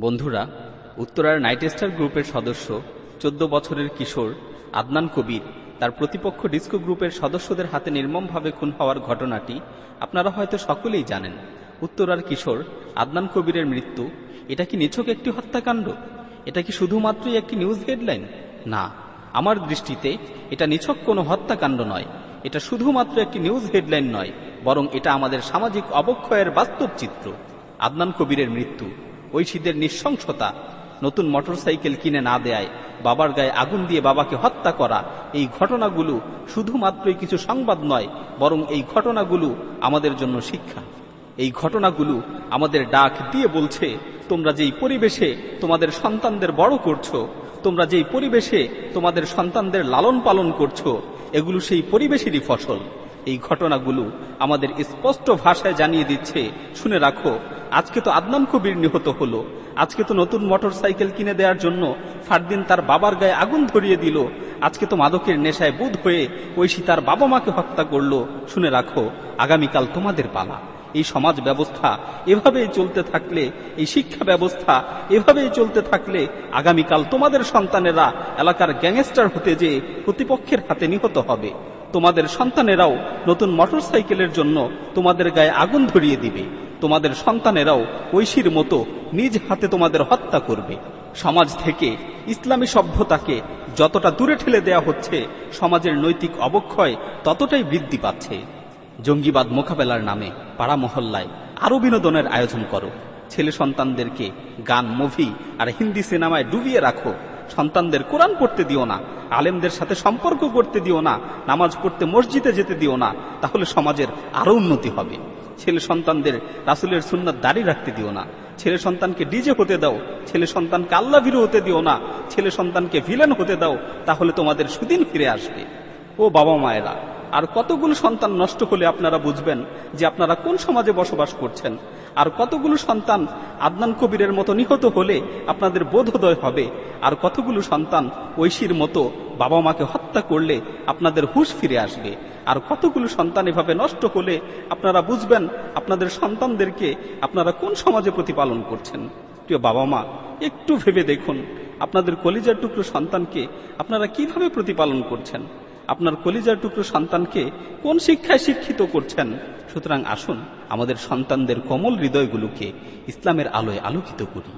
বন্ধুরা, উত্তরার night star গ্রুপের সদস্য চোদ্দ বছরের কিশোর আদনান কবির, তার প্রতিপক্ষ ডিস্কো গ্রুপের সদস্যদের হাতে নির্মমভাবে খুন হওয়ার ঘটনাটি আপনারা হয়তো সকলেই জানেন। উত্তরার কিশোর আদনান কবিরের মৃত্যু, এটা কি নিছক একটি হত্যাকাণ্ড? এটা কি শুধুমাত্রই একটি নিউজ হেডলাইন? না, আমার দৃষ্টিতে এটা নিছক কোনো হত্যাকাণ্ড নয়। এটা শুধুমাত্র একটি নিউজ হেডলাইন নয়, বরং এটা আমাদের সামাজিক অবক্ষয়ের বাস্তব চিত্র। আদনান কবিরের মৃত্যু ঐশীদের নৃশংসতা নতুন মোটরসাইকেল কিনে না দেয় বাবার গায়ে আগুন দিয়ে বাবাকে হত্যা করা, এই ঘটনাগুলো শুধুমাত্রই কিছু সংবাদ নয়, বরং এই ঘটনাগুলো আমাদের জন্য শিক্ষা। এই ঘটনাগুলো আমাদের ডাক দিয়ে বলছে, তোমরা যেই পরিবেশে তোমাদের সন্তানদের বড় করছ, তোমরা যেই পরিবেশে তোমাদের সন্তানদের লালন পালন করছ, এগুলো সেই পরিবেশেরই ফসল। এই ঘটনাগুলো আমাদের স্পষ্ট ভাষায় জানিয়ে দিচ্ছে। শুনে রাখো, আজকে তো আদনান কবির নিহত হলো। আজকে তো নতুন মোটর সাইকেল কিনে দেওয়ার জন্য ফারদিন তার বাবার গায়ে আগুন ধরিয়ে দিল। আজকে তো মাদকের নেশায় বুধ হয়ে ঐশী তার বাবা মাকে হত্যা করল। শুনে রাখো, আগামীকাল তোমাদের পালা। এই সমাজ ব্যবস্থা এভাবেই চলতে থাকলে, এই শিক্ষা ব্যবস্থা এভাবেই চলতে থাকলে আগামীকাল তোমাদের সন্তানেরা এলাকার গ্যাংস্টার হতে যে প্রতিপক্ষের হাতে নিহত হবে। তোমাদের সন্তানেরাও নতুন মোটর সাইকেলের জন্য তোমাদের গায়ে আগুন ধরিয়ে দিবে। তোমাদের সন্তানেরাও ঐশীর মতো নিজ হাতে তোমাদের হত্যা করবে। সমাজ থেকে ইসলামী সভ্যতাকে যতটা দূরে ঠেলে দেয়া হচ্ছে, সমাজের নৈতিক অবক্ষয় ততটাই বৃদ্ধি পাচ্ছে। জঙ্গিবাদ মোকাবেলার নামে পাড়া মহল্লায় আরও বিনোদনের আয়োজন করো। ছেলে সন্তানদেরকে গান, মুভি আর হিন্দি সিনেমায় ডুবিয়ে রাখো। সন্তানদের কোরআন পড়তে দিও না, আলেমদের সাথে সম্পর্ক করতে দিও না, নামাজ পড়তে মসজিদে যেতে দিও না, তাহলে সমাজের আরও উন্নতি হবে। ছেলে সন্তানদের রাসুলের সুন্নাত দাড়ি রাখতে দিও না। ছেলে সন্তানকে ডিজে হতে দাও, ছেলে সন্তানকে আল্লাহ ভিরু হতে দিও না, ছেলে সন্তানকে ভিলেন হতে দাও, তাহলে তোমাদের সুদিন ফিরে আসবে। ও বাবা মায়েরা আর কতগুলো সন্তান নষ্ট হলে আপনারা বুঝবেন যে আপনারা কোন সমাজে বসবাস করছেন। আর কতগুলো সন্তান আদনান কবিরের মতো নিহত হলে আপনাদের বোধোদয় হবে। আর কতগুলো সন্তান ঐশীর মতো বাবা মাকে হত্যা করলে আপনাদের হুশ ফিরে আসবে। আর কতগুলো সন্তান এভাবে নষ্ট হলে আপনারা বুঝবেন আপনাদের সন্তানদেরকে আপনারা কোন সমাজে প্রতিপালন করছেন। প্রিয় বাবা মা, একটু ভেবে দেখুন, আপনাদের কলিজার টুকরো সন্তানকে আপনারা কীভাবে প্রতিপালন করছেন? আপনার কলিজার টুকরো সন্তানকে কোন শিক্ষায় শিক্ষিত করছেন? সুতরাং আসুন আমাদের সন্তানদের কোমল হৃদয়গুলোকে ইসলামের আলোয় আলোকিত করি।